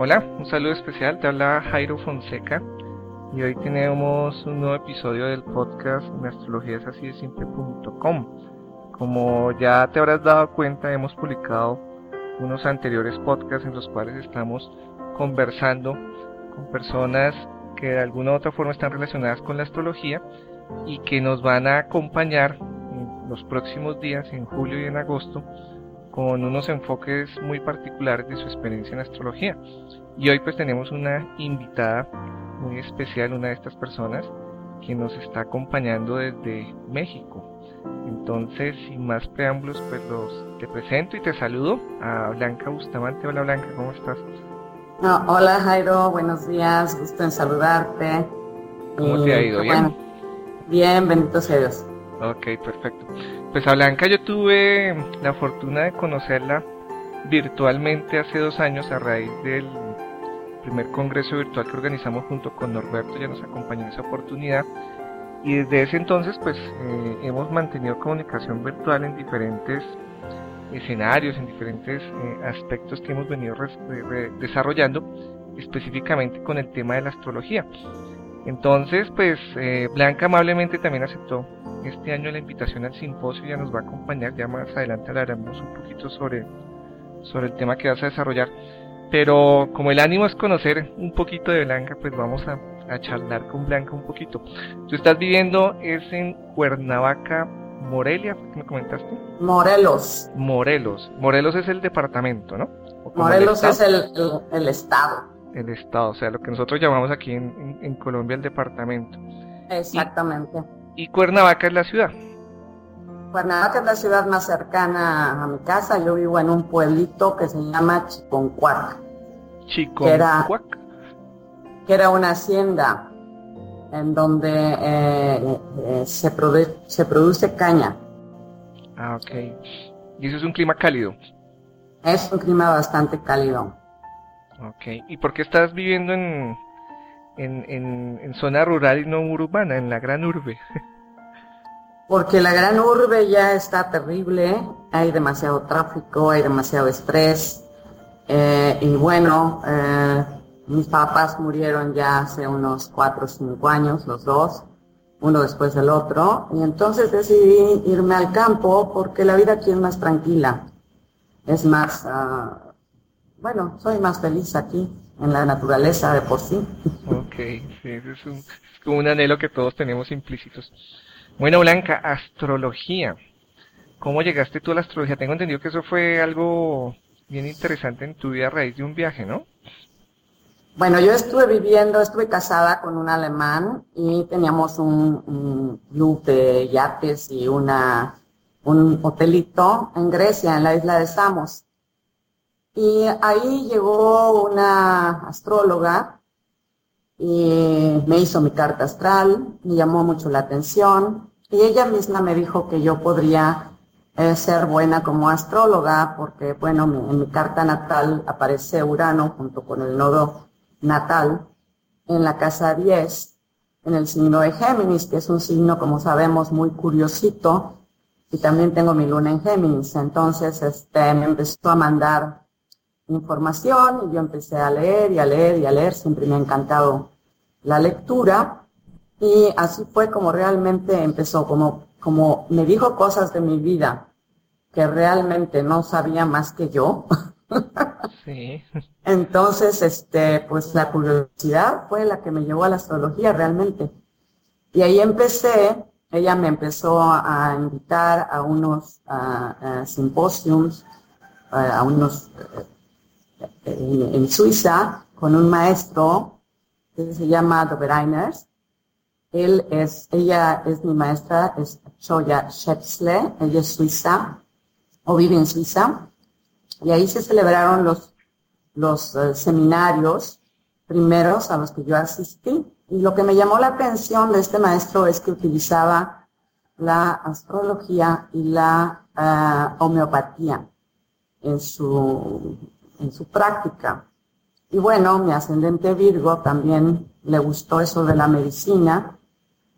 Hola, un saludo especial, te habla Jairo Fonseca y hoy tenemos un nuevo episodio del podcast simple.com. Como ya te habrás dado cuenta, hemos publicado unos anteriores podcasts en los cuales estamos conversando con personas que de alguna u otra forma están relacionadas con la astrología y que nos van a acompañar en los próximos días, en julio y en agosto, con unos enfoques muy particulares de su experiencia en astrología. Y hoy pues tenemos una invitada muy especial, una de estas personas que nos está acompañando desde México. Entonces, sin más preámbulos, pues los te presento y te saludo a Blanca Bustamante. Hola Blanca, ¿cómo estás? hola Jairo, buenos días, gusto en saludarte. ¿Cómo te ha ido? ¿Bien? bien, bendito sea Dios. Ok, perfecto. Pues a Blanca yo tuve la fortuna de conocerla virtualmente hace dos años a raíz del primer congreso virtual que organizamos junto con Norberto, ya nos acompañó en esa oportunidad. Y desde ese entonces pues eh, hemos mantenido comunicación virtual en diferentes escenarios, en diferentes eh, aspectos que hemos venido desarrollando, específicamente con el tema de la astrología. Entonces, pues eh, Blanca amablemente también aceptó este año la invitación al simposio, ya nos va a acompañar, ya más adelante hablaremos un poquito sobre, sobre el tema que vas a desarrollar. Pero como el ánimo es conocer un poquito de Blanca, pues vamos a, a charlar con Blanca un poquito. Tú estás viviendo, es en Cuernavaca, Morelia, ¿qué me comentaste? Morelos. Morelos. Morelos es el departamento, ¿no? Morelos es el, el, estado. El estado, o sea, lo que nosotros llamamos aquí en, en, Colombia el departamento. Exactamente. Y, Cuernavaca es la ciudad. Cuernavaca es la ciudad más cercana a mi casa. Yo vivo en un pueblito que se llama Chiconcuac. Chiconcuac. Que era, una hacienda en donde eh, eh, se, se produce caña. Ah, ok. ¿Y eso es un clima cálido? Es un clima bastante cálido. Ok. ¿Y por qué estás viviendo en, en, en, zona rural y no urbana, en la gran urbe? Porque la gran urbe ya está terrible, hay demasiado tráfico, hay demasiado estrés. Eh, y bueno, eh, mis papás murieron ya hace unos cuatro o cinco años, los dos, uno después del otro. Y entonces decidí irme al campo porque la vida aquí es más tranquila. Es más, uh, bueno, soy más feliz aquí, en la naturaleza de por sí. Ok, sí, es, un, es como un anhelo que todos tenemos implícitos. Bueno, Blanca, astrología. ¿Cómo llegaste tú a la astrología? Tengo entendido que eso fue algo bien interesante en tu vida a raíz de un viaje, ¿no? Bueno, yo estuve viviendo, estuve casada con un alemán y teníamos un, un club de yates y una, un hotelito en Grecia, en la isla de Samos. Y ahí llegó una astróloga y me hizo mi carta astral, me llamó mucho la atención y ella misma me dijo que yo podría eh, ser buena como astróloga porque, bueno, en mi carta natal aparece Urano junto con el nodo natal en la casa 10, en el signo de Géminis, que es un signo, como sabemos, muy curiosito, y también tengo mi luna en Géminis. Entonces, este, me empezó a mandar información y yo empecé a leer y a leer y a leer, siempre me ha encantado la lectura y así fue como realmente empezó, como, como me dijo cosas de mi vida que realmente no sabía más que yo. Sí. Entonces, este, pues la curiosidad fue la que me llevó a la astrología realmente. Y ahí empecé, ella me empezó a invitar a unos simposios, a unos en, Suiza con un maestro que se llama Dobereiners. Él es, ella es mi maestra, es Choya Schätzle, ella es suiza, o vive en Suiza. Y ahí se celebraron los, los eh, seminarios primeros a los que yo asistí. Y lo que me llamó la atención de este maestro es que utilizaba la astrología y la eh, homeopatía en su en su práctica. Y bueno, mi ascendente Virgo también le gustó eso de la medicina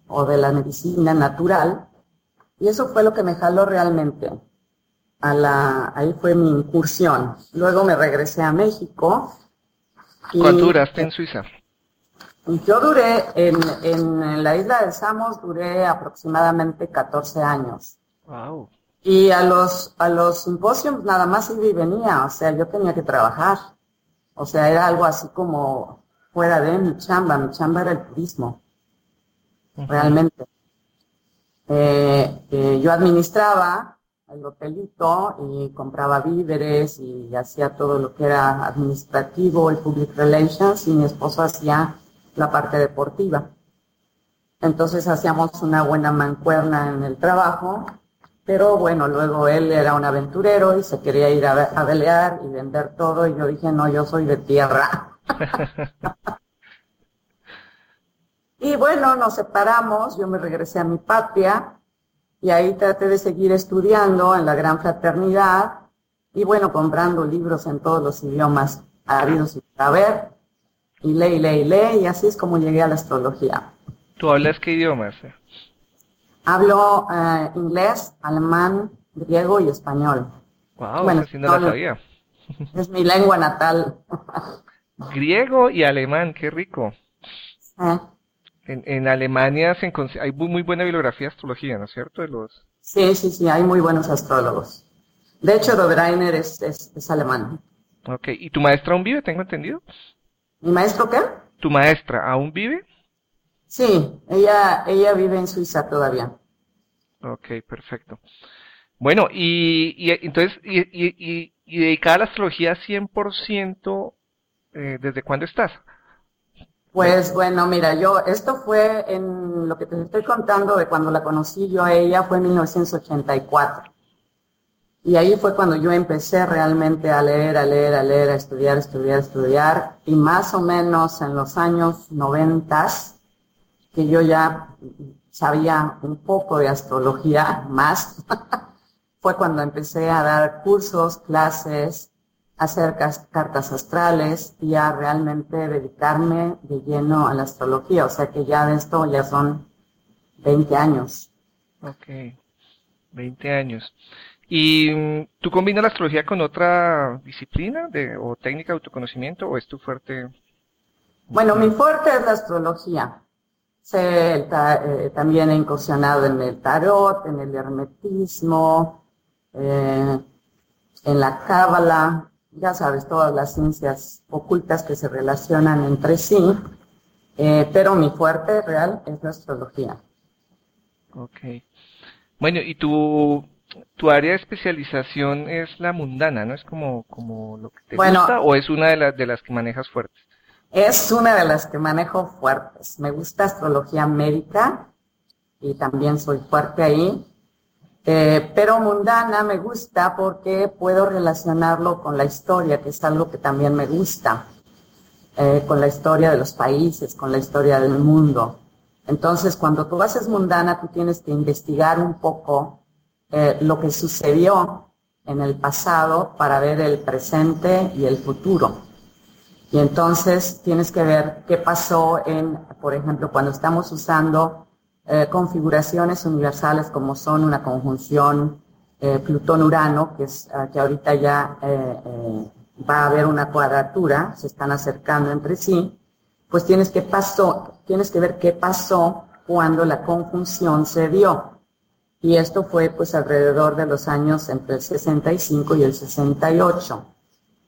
o de la medicina natural. Y eso fue lo que me jaló realmente. A la, ahí fue mi incursión. Luego me regresé a México ¿Cuánto duraste en Suiza? Yo duré, en, en, la isla de Samos, duré aproximadamente 14 años. Wow. Y a los, a los simposios nada más iba y venía, o sea, yo tenía que trabajar. O sea, era algo así como fuera de mi chamba, mi chamba era el turismo, realmente. Eh, eh, yo administraba el hotelito y compraba víveres y hacía todo lo que era administrativo, el public relations, y mi esposo hacía la parte deportiva. Entonces hacíamos una buena mancuerna en el trabajo, pero bueno, luego él era un aventurero y se quería ir a, a velear y vender todo y yo dije, no, yo soy de tierra. y bueno, nos separamos, yo me regresé a mi patria y ahí traté de seguir estudiando en la gran fraternidad y bueno, comprando libros en todos los idiomas habidos y ver y leí, leí, leí, y así es como llegué a la astrología. ¿Tú hablas qué idiomas? Hablo eh, inglés, alemán, griego y español. Wow, bueno, no la sabía. Es mi lengua natal. griego y alemán, qué rico. ¿Eh? En, en, Alemania se hay muy buena bibliografía de astrología, ¿no es cierto? De los... Sí, sí, sí, hay muy buenos astrólogos. De hecho, Dobreiner es, es, es alemán. Ok, ¿y tu maestra aún vive, tengo entendido? ¿Mi maestro qué? ¿Tu maestra aún vive? Sí, ella, ella vive en Suiza todavía. Ok, perfecto. Bueno, y, y entonces, y, y, y, dedicada a la astrología 100%, eh, ¿desde cuándo estás? Pues bueno, mira, yo, esto fue en lo que te estoy contando de cuando la conocí yo a ella, fue en 1984. Y ahí fue cuando yo empecé realmente a leer, a leer, a leer, a estudiar, estudiar, estudiar. Y más o menos en los años noventas, que yo ya sabía un poco de astrología más, fue cuando empecé a dar cursos, clases, hacer cartas astrales y a realmente dedicarme de lleno a la astrología. O sea que ya de esto ya son 20 años. Ok, 20 años. ¿Y mm, tú combinas la astrología con otra disciplina de, o técnica de autoconocimiento o es tu fuerte? Bueno, mi fuerte es la astrología. Se, eh, también he incursionado en el tarot, en el hermetismo, eh, en la cábala, ya sabes, todas las ciencias ocultas que se relacionan entre sí, eh, pero mi fuerte real es la astrología. Ok. Bueno, ¿y tú tu área de especialización es la mundana, ¿no? Es como, como lo que te gusta o es una de las de las que manejas fuertes. Es una de las que manejo fuertes. Me gusta astrología médica y también soy fuerte ahí. Eh, pero mundana me gusta porque puedo relacionarlo con la historia, que es algo que también me gusta, eh, con la historia de los países, con la historia del mundo. Entonces, cuando tú haces mundana, tú tienes que investigar un poco eh, lo que sucedió en el pasado para ver el presente y el futuro. Y entonces tienes que ver qué pasó en, por ejemplo, cuando estamos usando eh, configuraciones universales como son una conjunción eh, Plutón-Urano, que, es, que ahorita ya va a haber una cuadratura, se están acercando entre sí, pues tienes que, pasó, tienes que ver qué pasó cuando la conjunción se dio. Y esto fue pues alrededor de los años entre el 65 y el 68.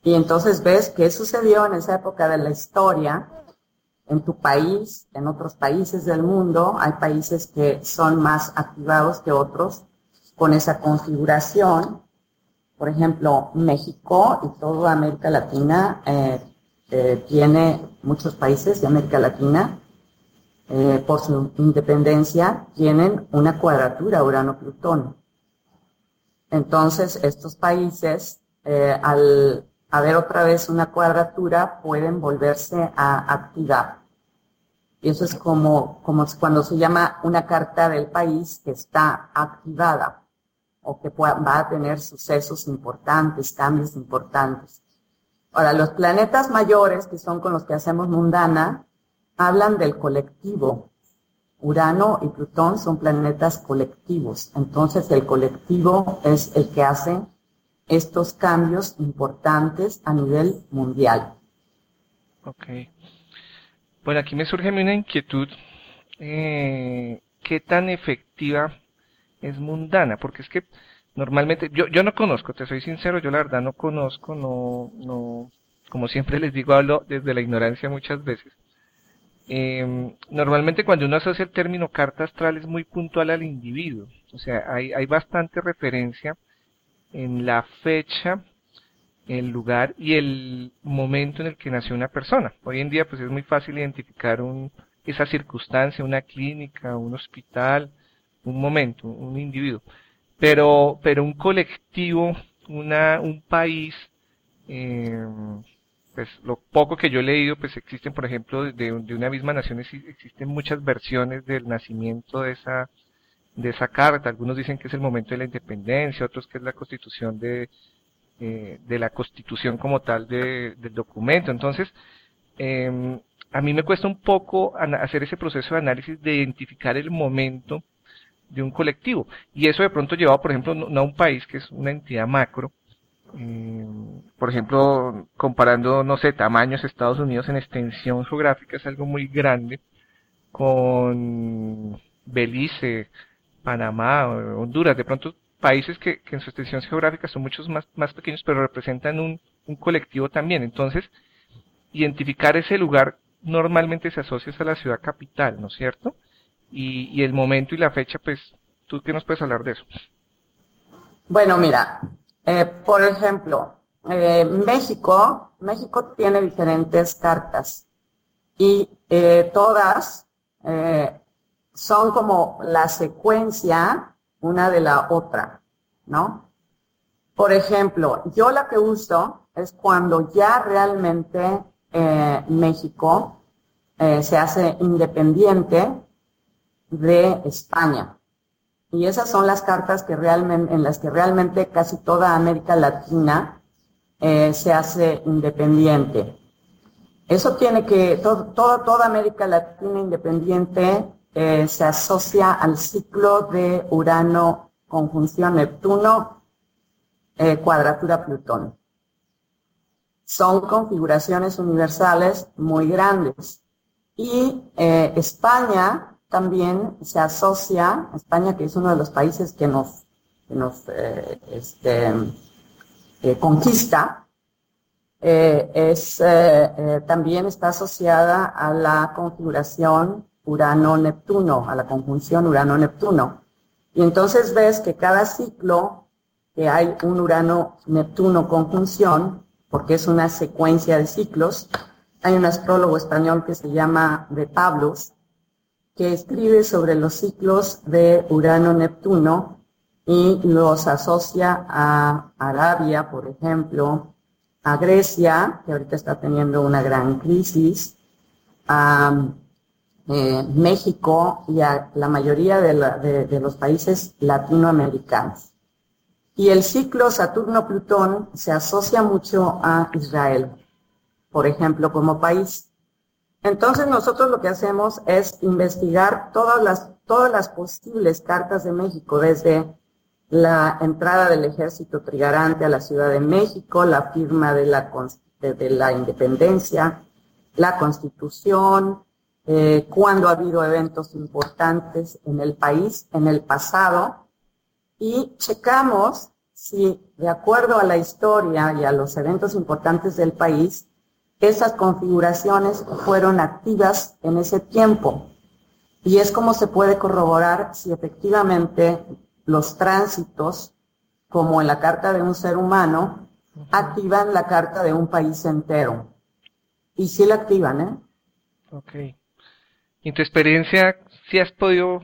Y entonces ves qué sucedió en esa época de la historia en tu país, en otros países del mundo. Hay países que son más activados que otros con esa configuración. Por ejemplo, México y toda América Latina eh, eh, tiene muchos países de América Latina eh, por su independencia, tienen una cuadratura Urano-Plutón. Entonces, estos países, eh, al haber otra vez una cuadratura, pueden volverse a activar. Y eso es como, como cuando se llama una carta del país que está activada o que va a tener sucesos importantes, cambios importantes. Ahora, los planetas mayores, que son con los que hacemos mundana, hablan del colectivo. Urano y Plutón son planetas colectivos, entonces el colectivo es el que hace estos cambios importantes a nivel mundial. Ok. Bueno, aquí me surge una inquietud. Eh, ¿Qué tan efectiva es mundana? Porque es que normalmente, yo, yo no conozco, te soy sincero, yo la verdad no conozco, no, no, como siempre les digo, hablo desde la ignorancia muchas veces. Eh, normalmente cuando uno asocia el término carta astral es muy puntual al individuo, o sea, hay, hay bastante referencia en la fecha, el lugar y el momento en el que nació una persona. Hoy en día pues es muy fácil identificar un, esa circunstancia, una clínica, un hospital, un momento, un individuo. Pero, pero un colectivo, una, un país, eh, pues lo poco que yo he leído, pues existen, por ejemplo, de, de una misma nación existen muchas versiones del nacimiento de esa, de esa carta. Algunos dicen que es el momento de la independencia, otros que es la constitución de, eh, de la constitución como tal de, del documento. Entonces, eh, a mí me cuesta un poco hacer ese proceso de análisis de identificar el momento de un colectivo. Y eso de pronto llevado, por ejemplo, no a un país que es una entidad macro, eh, por ejemplo, comparando, no sé, tamaños Estados Unidos en extensión geográfica es algo muy grande, con Belice, Panamá, Honduras, de pronto países que, que en su extensión geográfica son muchos más, más pequeños, pero representan un, un colectivo también. Entonces, identificar ese lugar normalmente se asocia a la ciudad capital, ¿no es cierto? Y, y el momento y la fecha, pues, ¿tú qué nos puedes hablar de eso? Bueno, mira, eh, por ejemplo, eh, México, México tiene diferentes cartas y eh, todas eh, son como la secuencia una de la otra, ¿no? Por ejemplo, yo la que uso es cuando ya realmente eh, México eh, se hace independiente de España. Y esas son las cartas que realmente, en las que realmente casi toda América Latina eh, se hace independiente. Eso tiene que, toda América Latina independiente eh, se asocia al ciclo de Urano conjunción Neptuno, eh, cuadratura Plutón. Son configuraciones universales muy grandes. Y eh, España también se asocia, España que es uno de los países que nos, que nos este, conquista, es, también está asociada a la configuración Urano-Neptuno, a la conjunción Urano-Neptuno. Y entonces ves que cada ciclo que hay un Urano-Neptuno conjunción, porque es una secuencia de ciclos, hay un astrólogo español que se llama De Pablos, que escribe sobre los ciclos de Urano-Neptuno y los asocia a Arabia, por ejemplo, a Grecia, que ahorita está teniendo una gran crisis, a eh, México y a la mayoría de, la, de, los países latinoamericanos. Y el ciclo Saturno-Plutón se asocia mucho a Israel, por ejemplo, como país. Entonces nosotros lo que hacemos es investigar todas las, todas las posibles cartas de México, desde la entrada del ejército trigarante a la Ciudad de México, la firma de la independencia, la constitución, eh, cuando ha habido eventos importantes en el país en el pasado y checamos si de acuerdo a la historia y a los eventos importantes del país, esas configuraciones fueron activas en ese tiempo. Y es como se puede corroborar si efectivamente los tránsitos, como en la carta de un ser humano, activan la carta de un país entero. Y sí la activan, ¿eh? Ok. ¿Y en tu experiencia, si has podido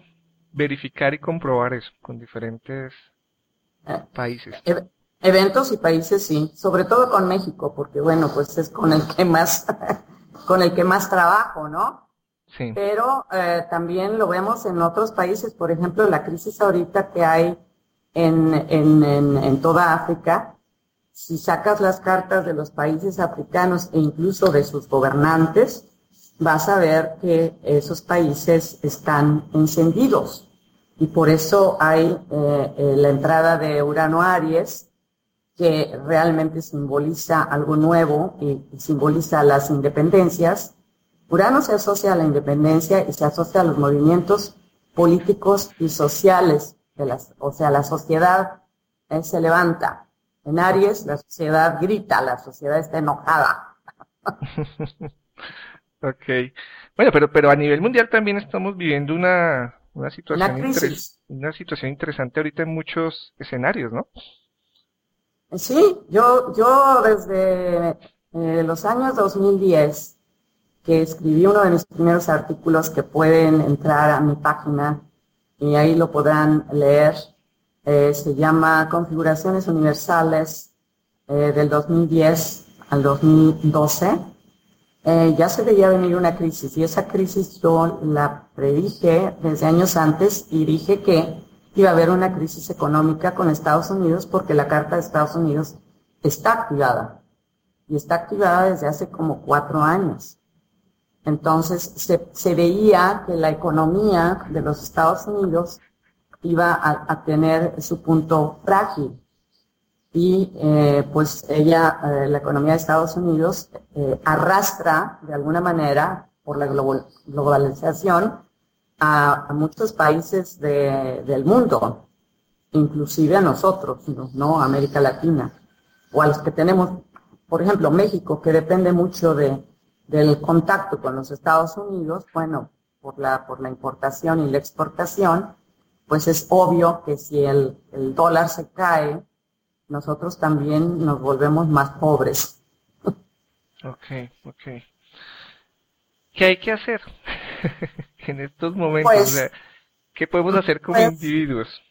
verificar y comprobar eso con diferentes eh, países? E eventos y países sí, sobre todo con México, porque bueno, pues es con el que más, con el que más trabajo, ¿no? Sí. Pero eh, también lo vemos en otros países, por ejemplo, la crisis ahorita que hay en, en, en, en toda África, si sacas las cartas de los países africanos e incluso de sus gobernantes, vas a ver que esos países están encendidos. Y por eso hay eh, eh, la entrada de Urano Aries, que realmente simboliza algo nuevo y, simboliza las independencias. Urano se asocia a la independencia y se asocia a los movimientos políticos y sociales, de las, o sea, la sociedad eh, se levanta. En Aries la sociedad grita, la sociedad está enojada. ok. Bueno, pero, pero a nivel mundial también estamos viviendo una, una situación, una situación interesante ahorita en muchos escenarios, ¿no? Sí, yo, yo desde eh, los años 2010, que escribí uno de mis primeros artículos que pueden entrar a mi página y ahí lo podrán leer, eh, se llama Configuraciones Universales eh, del 2010 al 2012. Ya se veía venir una crisis y esa crisis yo la predije desde años antes y dije que iba a haber una crisis económica con Estados Unidos porque la Carta de Estados Unidos está activada y está activada desde hace como cuatro años. Entonces se, veía que la economía de los Estados Unidos iba a, tener su punto frágil y eh, pues ella, eh, la economía de Estados Unidos, eh, arrastra de alguna manera por la globalización a, muchos países del mundo, inclusive a nosotros, ¿no? América Latina, o a los que tenemos, por ejemplo, México, que depende mucho de, del contacto con los Estados Unidos, bueno, por la, por la importación y la exportación, pues es obvio que si el, el dólar se cae, nosotros también nos volvemos más pobres. Ok, ok. ¿Qué hay que hacer? en estos momentos? Pues, ¿Qué podemos hacer como pues, individuos?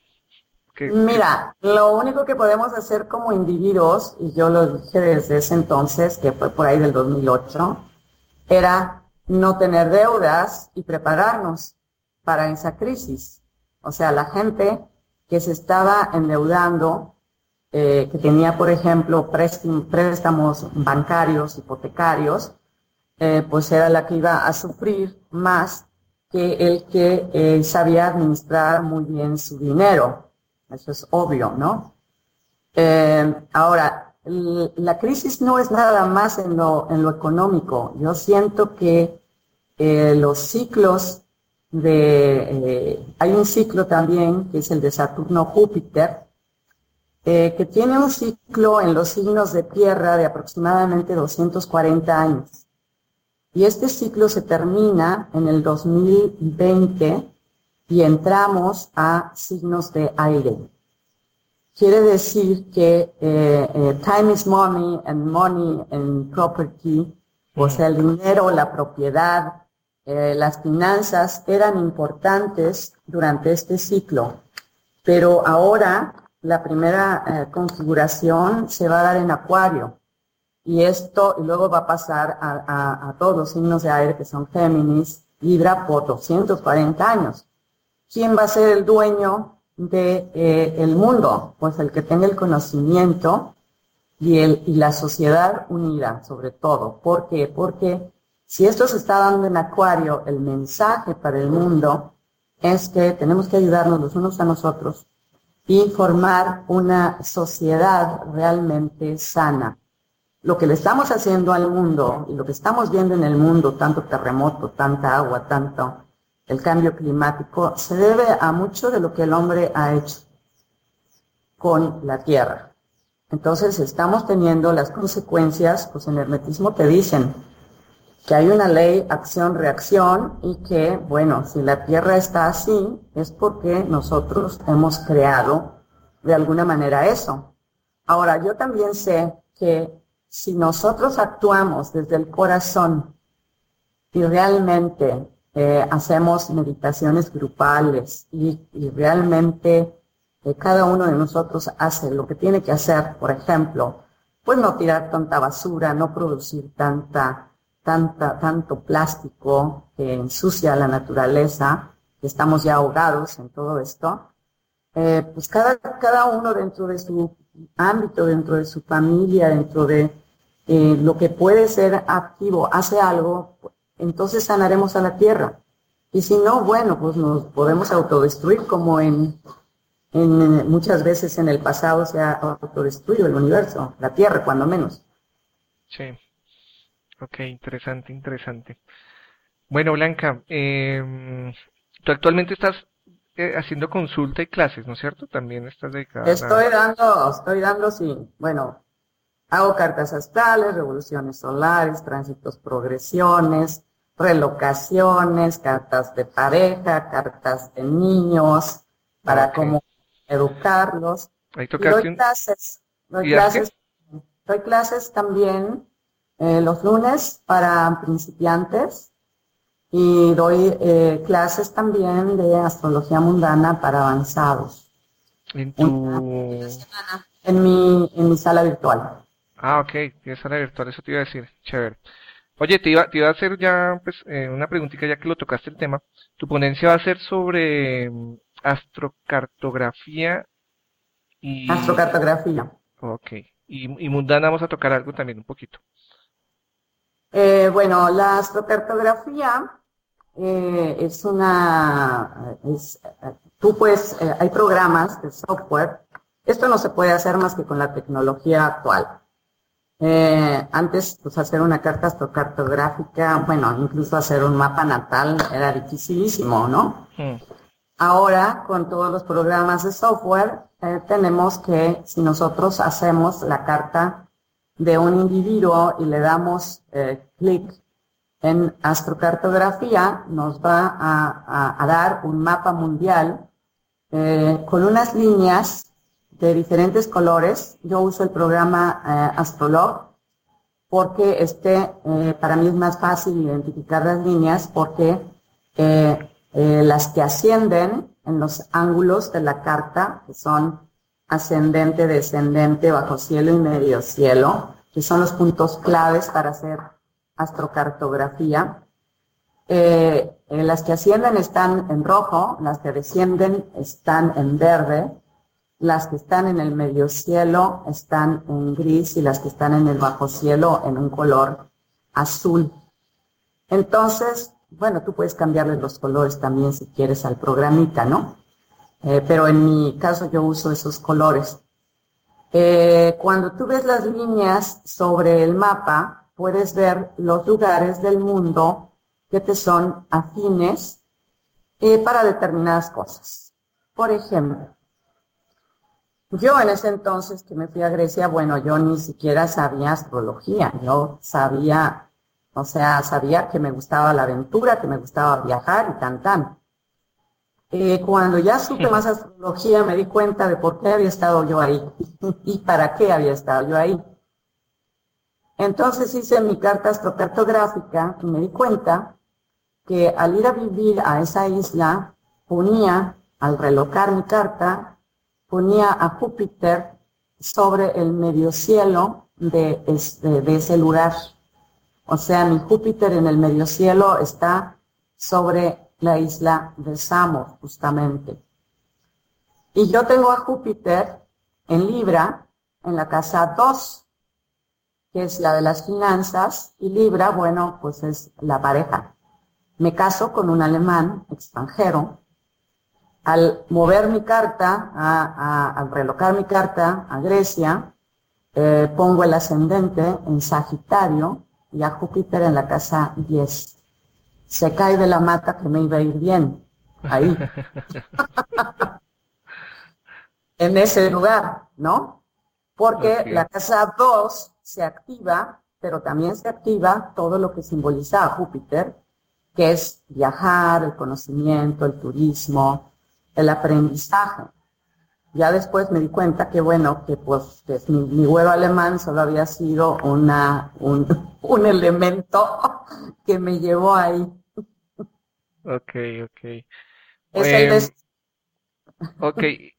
mira, lo único que podemos hacer como individuos, y yo lo dije desde ese entonces, que fue por ahí del 2008, era no tener deudas y prepararnos para esa crisis. O sea, la gente que se estaba endeudando, eh, que tenía, por ejemplo, préstamos bancarios, hipotecarios, eh, pues era la que iba a sufrir más que el que eh, sabía administrar muy bien su dinero. Eso es obvio, ¿no? Ahora, la crisis no es nada más en lo, en lo económico. Yo siento que los ciclos de... hay un ciclo también que es el de Saturno-Júpiter, que tiene un ciclo en los signos de tierra de aproximadamente 240 años. Y este ciclo se termina en el 2020 y entramos a signos de aire. Quiere decir que eh, eh, time is money and money and property, o sea, el dinero, la propiedad, eh, las finanzas eran importantes durante este ciclo. Pero ahora la primera configuración se va a dar en acuario. Y esto, y luego va a pasar a, todos los signos de aire que son Géminis, Libra por 240 años. ¿Quién va a ser el dueño de eh, el mundo? Pues el que tenga el conocimiento y, el, y la sociedad unida, sobre todo. ¿Por qué? Porque si esto se está dando en Acuario, el mensaje para el mundo es que tenemos que ayudarnos los unos a nosotros y formar una sociedad realmente sana lo que le estamos haciendo al mundo y lo que estamos viendo en el mundo, tanto terremoto, tanta agua, tanto el cambio climático, se debe a mucho de lo que el hombre ha hecho con la tierra. Entonces estamos teniendo las consecuencias, pues en hermetismo te dicen que hay una ley acción-reacción y que, bueno, si la tierra está así, es porque nosotros hemos creado de alguna manera eso. Ahora, yo también sé que si nosotros actuamos desde el corazón y realmente eh, hacemos meditaciones grupales y, realmente eh, cada uno de nosotros hace lo que tiene que hacer, por ejemplo, pues no tirar tanta basura, no producir tanta, tanta, tanto plástico que ensucia la naturaleza, que estamos ya ahogados en todo esto, eh, pues cada, cada uno dentro de su ámbito, dentro de su familia, dentro de eh, lo que puede ser activo, hace algo, entonces sanaremos a la tierra. Y si no, bueno, pues nos podemos autodestruir como en, en, muchas veces en el pasado se ha autodestruido el universo, la Tierra cuando menos. Sí. Ok, interesante, interesante. Bueno, Blanca, eh, tú actualmente estás eh, haciendo consulta y clases, ¿no es cierto? También estás dedicada. Estoy dando, estoy dando, sí, bueno, hago cartas astrales, revoluciones solares, tránsitos, progresiones, relocaciones, cartas de pareja, cartas de niños, para cómo educarlos. Ahí y doy clases, doy clases, doy clases también eh, los lunes para principiantes y doy eh, clases también de astrología mundana para avanzados. ¿En tu... En mi, en mi sala virtual. Ah, ok, tienes sala virtual, eso te iba a decir, chévere. Oye, te iba, te iba a hacer ya pues, eh, una preguntita ya que lo tocaste el tema. Tu ponencia va a ser sobre mm, astrocartografía y... Astrocartografía. Ok, y, y mundana vamos a tocar algo también un poquito. Eh, bueno, la astrocartografía eh, es una, es, tú puedes, eh, hay programas de software. Esto no se puede hacer más que con la tecnología actual. Antes, pues hacer una carta astrocartográfica, bueno, incluso hacer un mapa natal era dificilísimo, ¿no? Hmm. Ahora, con todos los programas de software, tenemos que, si nosotros hacemos la carta de un individuo y le damos eh, clic en astrocartografía, nos va a, dar un mapa mundial eh, con unas líneas de diferentes colores. Yo uso el programa eh, Astrolog porque este, para mí es más fácil identificar las líneas porque las que ascienden en los ángulos de la carta, que son ascendente, descendente, bajo cielo y medio cielo, que son los puntos claves para hacer astrocartografía. Eh, eh, las que ascienden están en rojo, las que descienden están en verde, las que están en el medio cielo están en gris y las que están en el bajo cielo en un color azul. Entonces, bueno, tú puedes cambiarle los colores también si quieres al programita, ¿no? Eh, pero en mi caso yo uso esos colores. Eh, cuando tú ves las líneas sobre el mapa, puedes ver los lugares del mundo que te son afines eh, para determinadas cosas. Por ejemplo, yo en ese entonces que me fui a Grecia, bueno, yo ni siquiera sabía astrología, yo sabía, o sea, sabía que me gustaba la aventura, que me gustaba viajar y tan tan. Eh, cuando ya supe más astrología me di cuenta de por qué había estado yo ahí y para qué había estado yo ahí. Entonces hice mi carta astrocartográfica y me di cuenta que al ir a vivir a esa isla ponía, al relocar mi carta, ponía a Júpiter sobre el medio cielo de, este, de ese lugar. O sea, mi Júpiter en el medio cielo está sobre la isla de Samos, justamente. Y yo tengo a Júpiter en Libra, en la casa 2, que es la de las finanzas, y Libra, bueno, pues es la pareja. Me caso con un alemán extranjero. Al mover mi carta, al relocar mi carta a Grecia, eh, pongo el ascendente en Sagitario y a Júpiter en la casa 10 se cae de la mata que me iba a ir bien. Ahí. en ese lugar, ¿no? Porque la casa 2 se activa, pero también se activa todo lo que simboliza a Júpiter, que es viajar, el conocimiento, el turismo, el aprendizaje. Ya después me di cuenta que bueno, que pues mi, mi vuelo alemán solo había sido una, un, un elemento que me llevó ahí. Ok, ok. Es el em, Ok,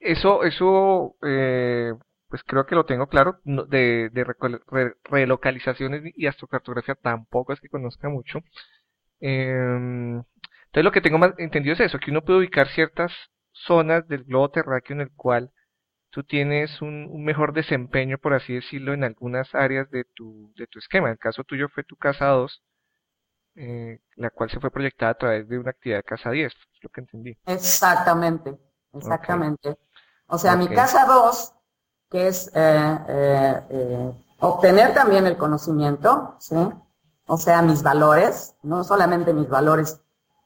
eso, eso, eh, pues creo que lo tengo claro, de, de relocalizaciones y astrocartografía tampoco es que conozca mucho. Em, entonces lo que tengo más entendido es eso, que uno puede ubicar ciertas zonas del globo terráqueo en el cual tú tienes un, un, mejor desempeño, por así decirlo, en algunas áreas de tu, de tu esquema. El caso tuyo fue tu casa 2, eh, la cual se fue proyectada a través de una actividad de casa 10, es lo que entendí. Exactamente, exactamente. O sea, mi casa 2, que es eh, eh, eh, obtener también el conocimiento, ¿sí? O sea, mis valores, no solamente mis valores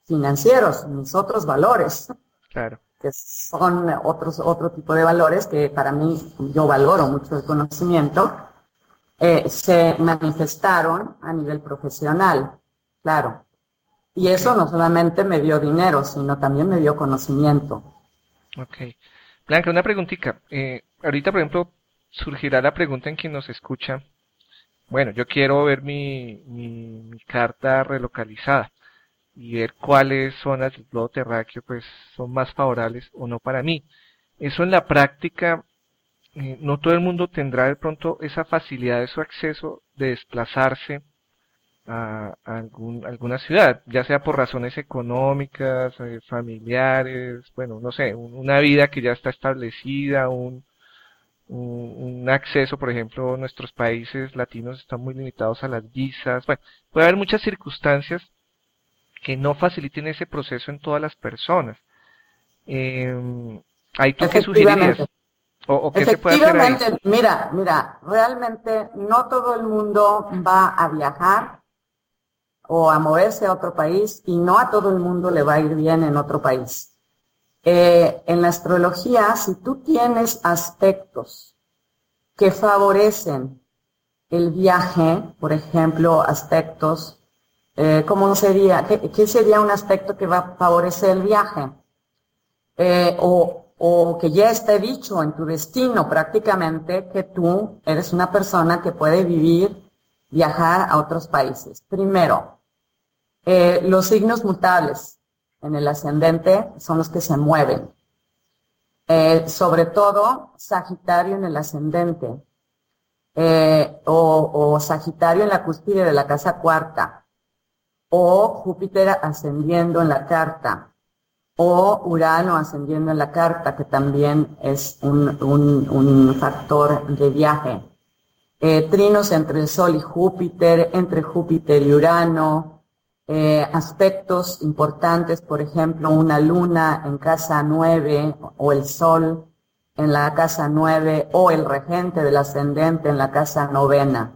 financieros, mis otros valores. Claro. Que son otros, otro tipo de valores que para mí, yo valoro mucho el conocimiento, se manifestaron a nivel profesional, claro. Y eso no solamente me dio dinero, sino también me dio conocimiento. Ok. Blanca, una preguntita. Eh, ahorita, por ejemplo, surgirá la pregunta en quien nos escucha. Bueno, yo quiero ver mi, mi, carta relocalizada y ver cuáles zonas del globo terráqueo pues son más favorables o no para mí. Eso en la práctica, eh, no todo el mundo tendrá de pronto esa facilidad de su acceso de desplazarse a, algún, alguna ciudad, ya sea por razones económicas, eh, familiares, bueno, no sé, una vida que ya está establecida, un, un, acceso, por ejemplo, nuestros países latinos están muy limitados a las visas, bueno, puede haber muchas circunstancias que no faciliten ese proceso en todas las personas. Eh, ¿Ahí tú qué sugerirías? ¿O, qué se puede hacer Mira, mira, realmente no todo el mundo va a viajar o a moverse a otro país y no a todo el mundo le va a ir bien en otro país. Eh, en la astrología, si tú tienes aspectos que favorecen el viaje, por ejemplo, aspectos, eh, ¿cómo sería? ¿Qué, sería un aspecto que va a favorecer el viaje? Eh, o, o que ya esté dicho en tu destino prácticamente que tú eres una persona que puede vivir, viajar a otros países. Primero, eh, los signos mutables en el ascendente son los que se mueven. Eh, sobre todo Sagitario en el ascendente eh, o, Sagitario en la cúspide de la casa cuarta o Júpiter ascendiendo en la carta o Urano ascendiendo en la carta, que también es un, un factor de viaje. trinos entre el Sol y Júpiter, entre Júpiter y Urano, eh, aspectos importantes, por ejemplo, una luna en casa 9 o el sol en la casa 9 o el regente del ascendente en la casa novena.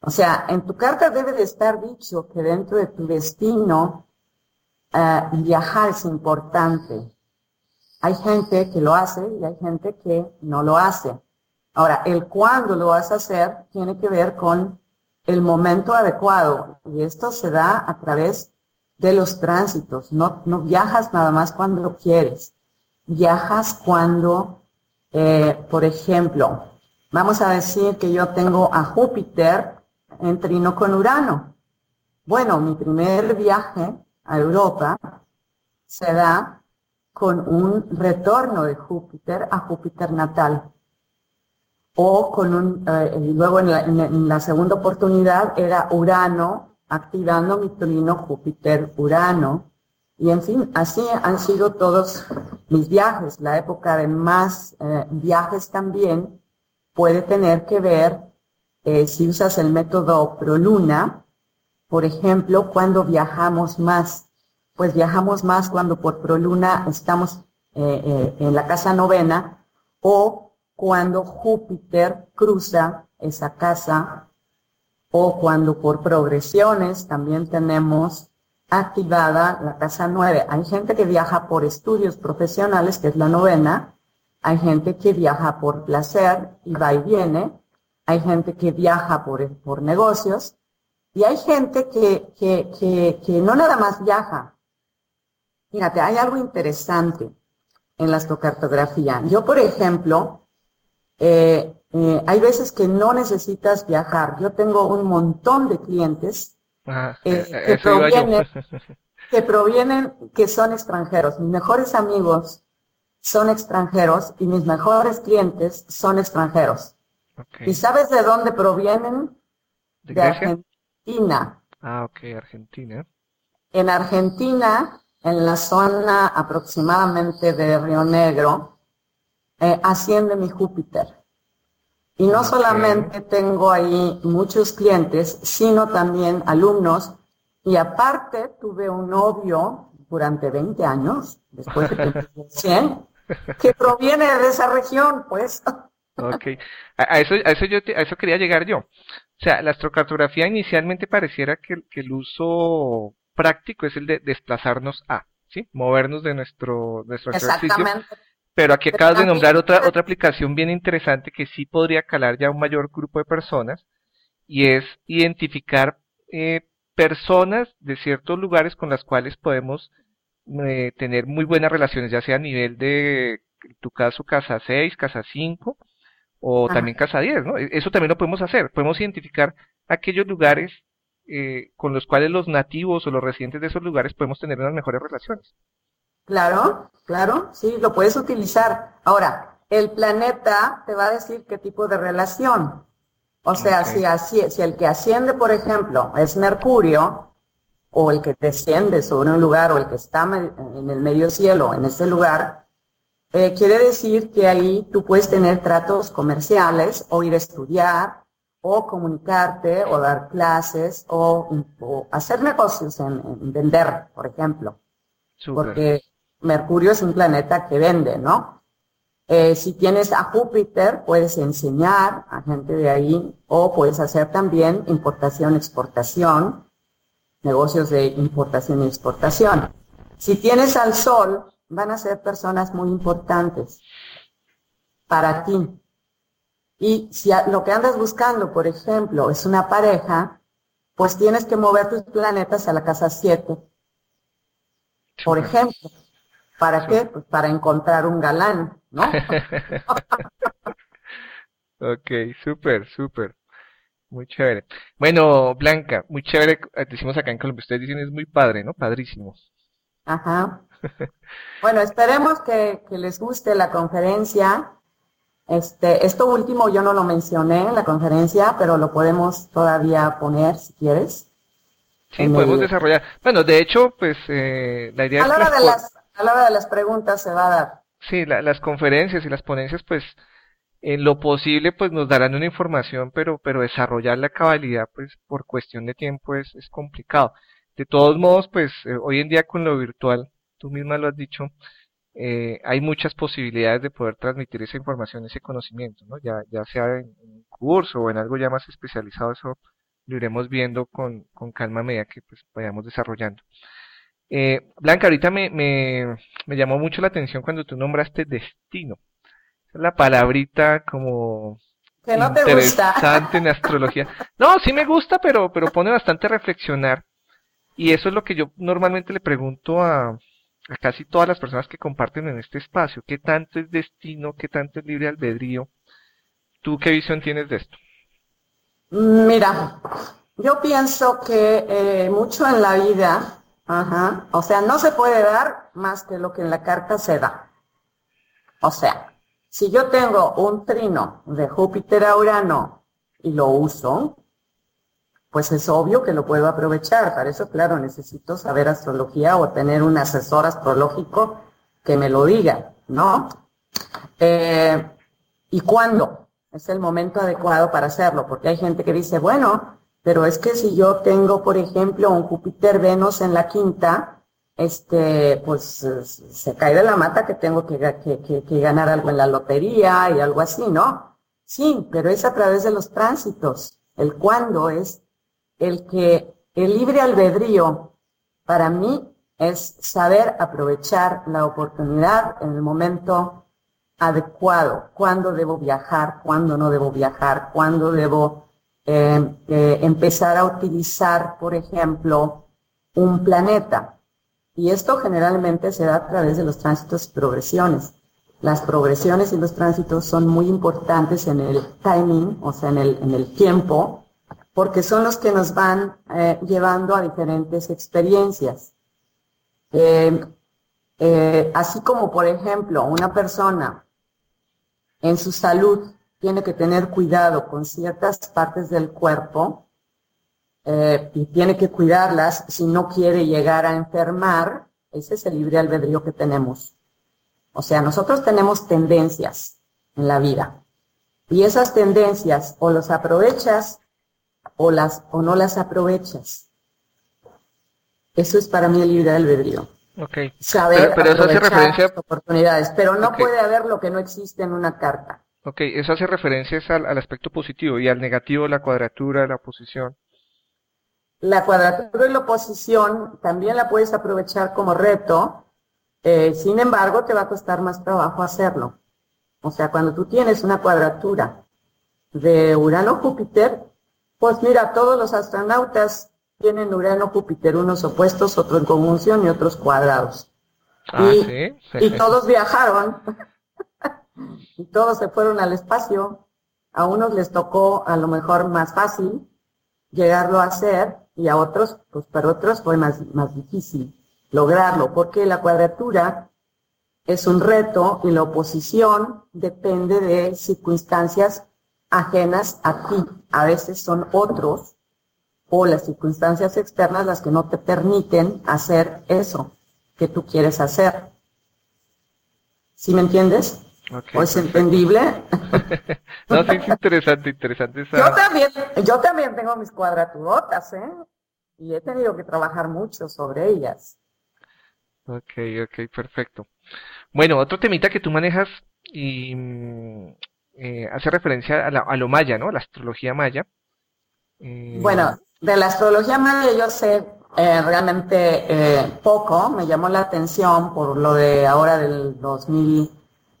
O sea, en tu carta debe de estar dicho que dentro de tu destino eh, viajar es importante. Hay gente que lo hace y hay gente que no lo hace. Ahora, el cuándo lo vas a hacer tiene que ver con el momento adecuado. Y esto se da a través de los tránsitos. No, viajas nada más cuando quieres. Viajas cuando, eh, por ejemplo, vamos a decir que yo tengo a Júpiter en trino con Urano. Bueno, mi primer viaje a Europa se da con un retorno de Júpiter a Júpiter natal o con un, eh, luego en la, segunda oportunidad era Urano activando mi trino Júpiter-Urano. Y en fin, así han sido todos mis viajes. La época de más eh, viajes también puede tener que ver, eh, si usas el método Proluna, por ejemplo, cuando viajamos más. Pues viajamos más cuando por Proluna estamos en la casa novena o cuando Júpiter cruza esa casa o cuando por progresiones también tenemos activada la casa 9. Hay gente que viaja por estudios profesionales, que es la novena. Hay gente que viaja por placer y va y viene. Hay gente que viaja por, por negocios. Y hay gente que, que, que, que no nada más viaja. Fíjate, hay algo interesante en la astocartografía. Yo, por ejemplo, eh, eh, hay veces que no necesitas viajar. Yo tengo un montón de clientes eh, que, provienen, que provienen, que son extranjeros. Mis mejores amigos son extranjeros y mis mejores clientes son extranjeros. ¿Y sabes de dónde provienen? De, Argentina. Ah, ok, Argentina. En Argentina, en la zona aproximadamente de Río Negro, eh, asciende mi Júpiter. Y no solamente tengo ahí muchos clientes, sino también alumnos. Y aparte tuve un novio durante 20 años, después de que 100, que proviene de esa región, pues. Ok, a, eso, a eso yo a eso quería llegar yo. O sea, la astrocartografía inicialmente pareciera que, que el uso práctico es el de desplazarnos a, ¿sí? Movernos de nuestro, nuestro Exactamente. Pero aquí acabas de nombrar otra, otra aplicación bien interesante que sí podría calar ya un mayor grupo de personas y es identificar eh, personas de ciertos lugares con las cuales podemos eh, tener muy buenas relaciones, ya sea a nivel de tu caso casa 6, casa 5 o también casa 10, ¿no? E, eso también lo podemos hacer, podemos identificar aquellos lugares eh, con los cuales los nativos o los residentes de esos lugares podemos tener unas mejores relaciones. Claro, claro, sí, lo puedes utilizar. Ahora, el planeta te va a decir qué tipo de relación. O sea, si, así, si el que asciende, por ejemplo, es Mercurio, o el que desciende sobre un lugar, o el que está en el medio cielo, en ese lugar, eh, quiere decir que ahí tú puedes tener tratos comerciales, o ir a estudiar, o comunicarte, o dar clases, o, hacer negocios en, vender, por ejemplo. Porque Mercurio es un planeta que vende, ¿no? Eh, si tienes a Júpiter, puedes enseñar a gente de ahí o puedes hacer también importación, exportación, negocios de importación y exportación. Si tienes al Sol, van a ser personas muy importantes para ti. Y si lo que andas buscando, por ejemplo, es una pareja, pues tienes que mover tus planetas a la casa 7. Por ejemplo, ¿Para qué? Pues para encontrar un galán, ¿no? ok, súper, súper. Muy chévere. Bueno, Blanca, muy chévere, decimos acá en Colombia, ustedes dicen es muy padre, ¿no? Padrísimo. Ajá. bueno, esperemos que, les guste la conferencia. Este, esto último yo no lo mencioné en la conferencia, pero lo podemos todavía poner si quieres. Sí, podemos desarrollar. Bueno, de hecho, pues eh, la idea a la hora de las a la hora de las preguntas se va a dar. Sí, las conferencias y las ponencias, pues, en lo posible, pues nos darán una información, pero, pero desarrollar la cabalidad, pues, por cuestión de tiempo es, es complicado. De todos modos, pues, eh, hoy en día con lo virtual, tú misma lo has dicho, eh, hay muchas posibilidades de poder transmitir esa información, ese conocimiento, ¿no? Ya, ya sea en, curso o en algo ya más especializado, eso lo iremos viendo con, con calma a que pues vayamos desarrollando. Eh, Blanca, ahorita me, me, me, llamó mucho la atención cuando tú nombraste destino. Es la palabrita como que no te interesante en astrología. No, sí me gusta, pero, pero pone bastante a reflexionar. Y eso es lo que yo normalmente le pregunto a, a casi todas las personas que comparten en este espacio. ¿Qué tanto es destino? ¿Qué tanto es libre albedrío? ¿Tú qué visión tienes de esto? Mira, yo pienso que eh, mucho en la vida Ajá. O sea, no se puede dar más que lo que en la carta se da. O sea, si yo tengo un trino de Júpiter a Urano y lo uso, pues es obvio que lo puedo aprovechar. Para eso, claro, necesito saber astrología o tener un asesor astrológico que me lo diga, ¿no? Eh, ¿Y cuándo? Es el momento adecuado para hacerlo, porque hay gente que dice, bueno, pero es que si yo tengo, por ejemplo, un Júpiter Venus en la quinta, este, pues se cae de la mata que tengo que, que, ganar algo en la lotería y algo así, ¿no? Sí, pero es a través de los tránsitos. El cuándo es el que el libre albedrío para mí es saber aprovechar la oportunidad en el momento adecuado, cuándo debo viajar, cuándo no debo viajar, cuándo debo eh, eh, empezar a utilizar, por ejemplo, un planeta. Y esto generalmente se da a través de los tránsitos y progresiones. Las progresiones y los tránsitos son muy importantes en el timing, o sea, en el, tiempo, porque son los que nos van eh, llevando a diferentes experiencias. así como, por ejemplo, una persona en su salud tiene que tener cuidado con ciertas partes del cuerpo eh, y tiene que cuidarlas si no quiere llegar a enfermar. Ese es el libre albedrío que tenemos. O sea, nosotros tenemos tendencias en la vida y esas tendencias o las aprovechas o las o no las aprovechas. Eso es para mí el libre albedrío. Okay. Saber pero, eso hace referencia oportunidades, pero no puede haber lo que no existe en una carta. Ok, eso hace referencias al, al aspecto positivo y al negativo, la cuadratura, la oposición. La cuadratura y la oposición también la puedes aprovechar como reto, eh, sin embargo te va a costar más trabajo hacerlo. O sea, cuando tú tienes una cuadratura de Urano-Júpiter, pues mira, todos los astronautas tienen Urano-Júpiter, unos opuestos, otros en conjunción y otros cuadrados. Ah, y, ¿sí? y todos viajaron, y todos se fueron al espacio. A unos les tocó a lo mejor más fácil llegarlo a hacer y a otros, pues para otros fue más, más difícil lograrlo, porque la cuadratura es un reto y la oposición depende de circunstancias ajenas a ti. A veces son otros o las circunstancias externas las que no te permiten hacer eso que tú quieres hacer. ¿Sí me entiendes? ¿O es entendible? no, sí, es interesante, interesante. Yo, también, yo también tengo mis cuadraturotas, ¿eh? Y he tenido que trabajar mucho sobre ellas. Ok, ok, perfecto. Bueno, otro temita que tú manejas y mm, eh, hace referencia a, lo maya, ¿no? La astrología maya. Eh, bueno, de la astrología maya yo sé eh, realmente poco, me llamó la atención por lo de ahora del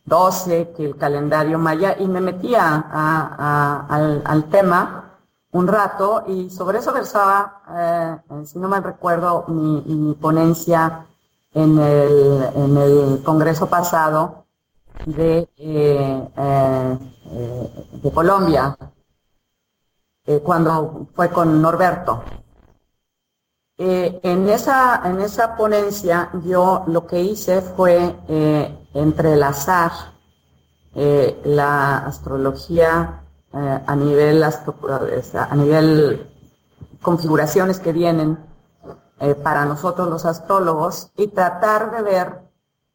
2012, que el calendario maya, y me metía al, tema un rato y sobre eso versaba, si no me recuerdo, mi ponencia en el, en el Congreso pasado de, eh, eh, de Colombia, eh, cuando fue con Norberto. En, esa, en esa ponencia yo lo que hice fue entrelazar la astrología a nivel a nivel configuraciones que vienen eh, para nosotros los astrólogos y tratar de ver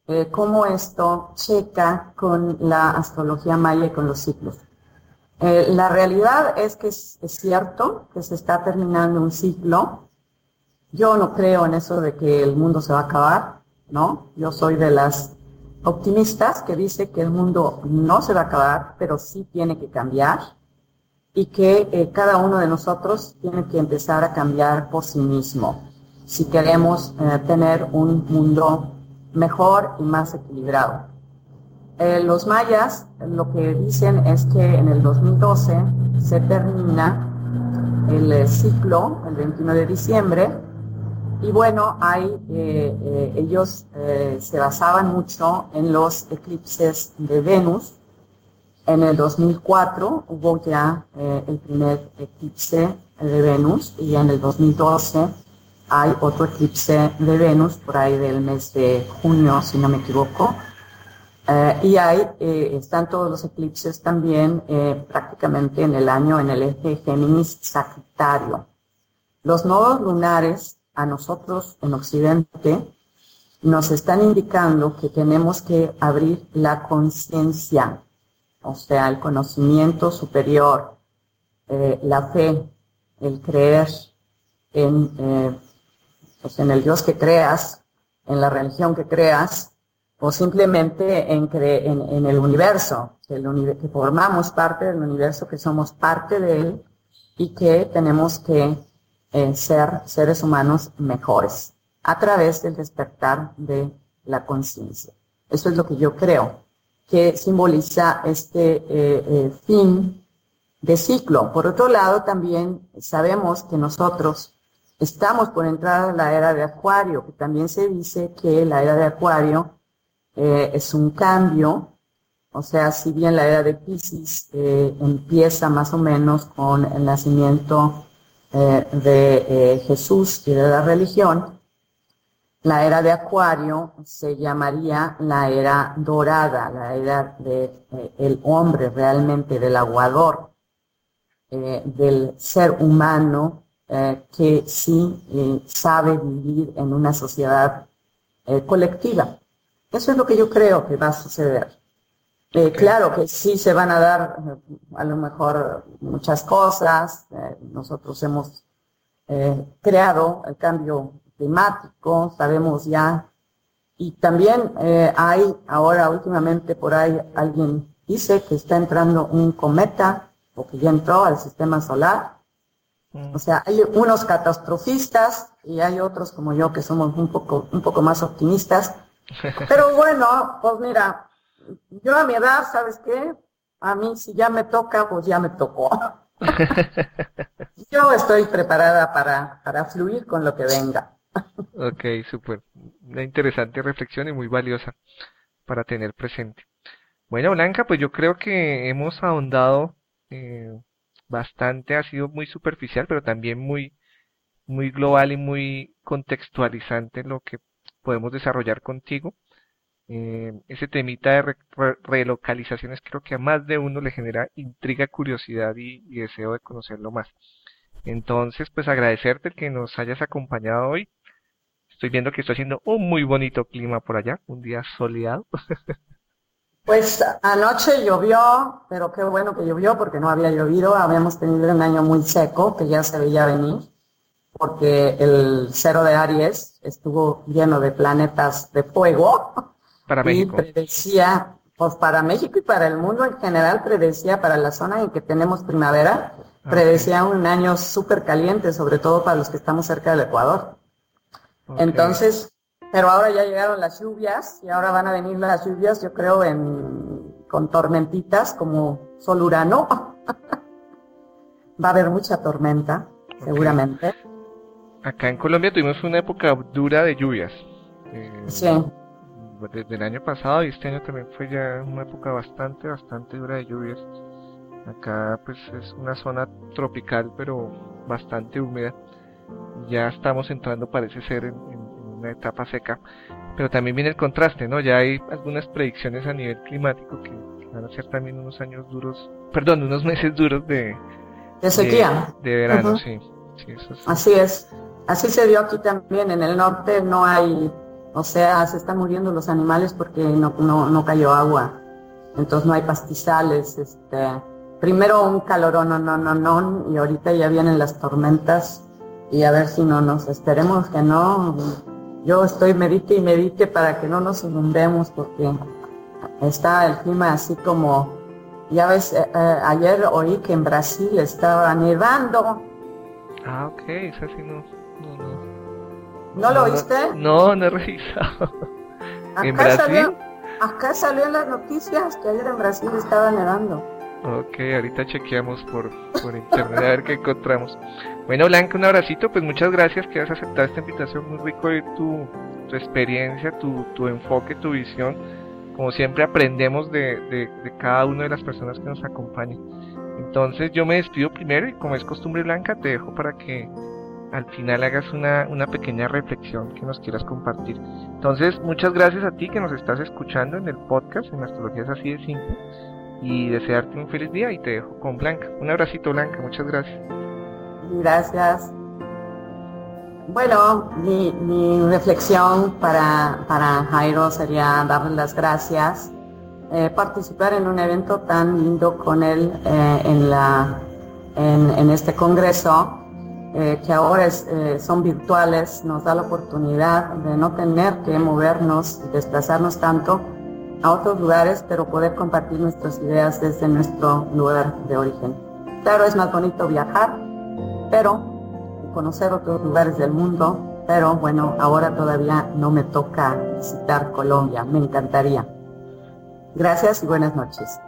eh, cómo esto checa con la astrología maya y con los ciclos. Eh, la realidad es que es, cierto que se está terminando un ciclo. Yo no creo en eso de que el mundo se va a acabar, ¿no? Yo soy de las optimistas que dice que el mundo no se va a acabar, pero sí tiene que cambiar y que cada uno de nosotros tiene que empezar a cambiar por sí mismo si queremos eh, tener un mundo mejor y más equilibrado. Eh, los mayas lo que dicen es que en el 2012 se termina el eh, ciclo, el 21 de diciembre, y bueno, hay, ellos se basaban mucho en los eclipses de Venus. En el 2004 hubo ya el primer eclipse de Venus y en el 2012 hay otro eclipse de Venus por ahí del mes de junio, si no me equivoco. Eh, y hay, eh, están todos los eclipses también eh, prácticamente en el año en el eje Géminis-Sagitario. Los nodos lunares a nosotros en Occidente nos están indicando que tenemos que abrir la conciencia, o sea, el conocimiento superior, la fe, el creer en pues, en el Dios que creas, en la religión que creas, o simplemente en, en, el universo, que, el que formamos parte del universo, que somos parte de él y que tenemos que ser seres humanos mejores a través del despertar de la conciencia. Eso es lo que yo creo que simboliza este eh, eh, fin de ciclo. Por otro lado, también sabemos que nosotros Estamos por entrar a la era de Acuario, que también se dice que la era de Acuario eh, es un cambio, o sea, si bien la era de Pisces empieza más o menos con el nacimiento eh, de Jesús y de la religión, la era de Acuario se llamaría la era dorada, la era del hombre realmente, del aguador, del ser humano eh, que sí eh, sabe vivir en una sociedad eh, colectiva. Eso es lo que yo creo que va a suceder. Claro que sí se van a dar a lo mejor muchas cosas. nosotros hemos creado el cambio climático, sabemos ya Y también eh, hay ahora últimamente por ahí alguien dice que está entrando un cometa o que ya entró al sistema solar. Mm. O sea, hay unos catastrofistas y hay otros como yo que somos un poco, un poco más optimistas. Pero bueno, pues mira, yo a mi edad, ¿sabes qué? A mí si ya me toca, pues ya me tocó. yo estoy preparada para, para fluir con lo que venga. ok, súper. Una interesante reflexión y muy valiosa para tener presente. Bueno, Blanca, pues yo creo que hemos ahondado eh, bastante, ha sido muy superficial, pero también muy, muy global y muy contextualizante lo que podemos desarrollar contigo. Eh, ese temita de relocalizaciones creo que a más de uno le genera intriga, curiosidad y, deseo de conocerlo más. Entonces, pues agradecerte que nos hayas acompañado hoy. Estoy viendo que está haciendo un muy bonito clima por allá, un día soleado. Pues anoche llovió, pero qué bueno que llovió porque no había llovido. Habíamos tenido un año muy seco que ya se veía venir porque el cero de Aries estuvo lleno de planetas de fuego. Para México. Y predecía, pues para México y para el mundo en general, predecía para la zona en que tenemos primavera, predecía un año súper caliente, sobre todo para los que estamos cerca del Ecuador. Entonces, pero ahora ya llegaron las lluvias y ahora van a venir las lluvias, yo creo, en, con tormentitas como sol urano. Va a haber mucha tormenta, seguramente. Acá en Colombia tuvimos una época dura de lluvias. Eh, sí. Desde el año pasado y este año también fue ya una época bastante, bastante dura de lluvias. Acá pues es una zona tropical pero bastante húmeda. Ya estamos entrando, parece ser, en una etapa seca, pero también viene el contraste, ¿no? Ya hay algunas predicciones a nivel climático que, van a ser también unos años duros, perdón, unos meses duros de, de sequía. De, verano, sí. Así es. Así se dio aquí también. En el norte no hay, o sea, se están muriendo los animales porque no, no, no cayó agua. Entonces no hay pastizales. Este, primero un calorón, no, no, no, no, y ahorita ya vienen las tormentas y a ver si no nos, esperemos que no, yo estoy medite y medite para que no nos inundemos porque está el clima así como, ya ves, eh, eh, ayer oí que en Brasil estaba nevando. Ah, ok, eso sí no, no, no. ¿No lo oíste? No, no he revisado. ¿En Brasil? Salió, acá salió en las noticias que ayer en Brasil estaba nevando. Ok, ahorita chequeamos por, por internet a ver qué encontramos. Bueno, Blanca, un abracito, pues muchas gracias que has aceptado esta invitación, muy rico de tu, tu experiencia, tu, tu enfoque, tu visión. Como siempre aprendemos de, de, cada una de las personas que nos acompañan. Entonces yo me despido primero y como es costumbre blanca te dejo para que al final hagas una, una pequeña reflexión que nos quieras compartir. Entonces muchas gracias a ti que nos estás escuchando en el podcast en Astrologías así de simple y desearte un feliz día y te dejo con Blanca. Un abracito Blanca, muchas gracias. Gracias. Bueno, mi, reflexión para, para, Jairo sería darle las gracias, eh, participar en un evento tan lindo con él eh, en, la, en, este congreso, eh, que ahora son virtuales, nos da la oportunidad de no tener que movernos y desplazarnos tanto a otros lugares, pero poder compartir nuestras ideas desde nuestro lugar de origen. Claro, es más bonito viajar, pero conocer otros lugares del mundo, pero bueno, ahora todavía no me toca visitar Colombia, me encantaría. Gracias y buenas noches.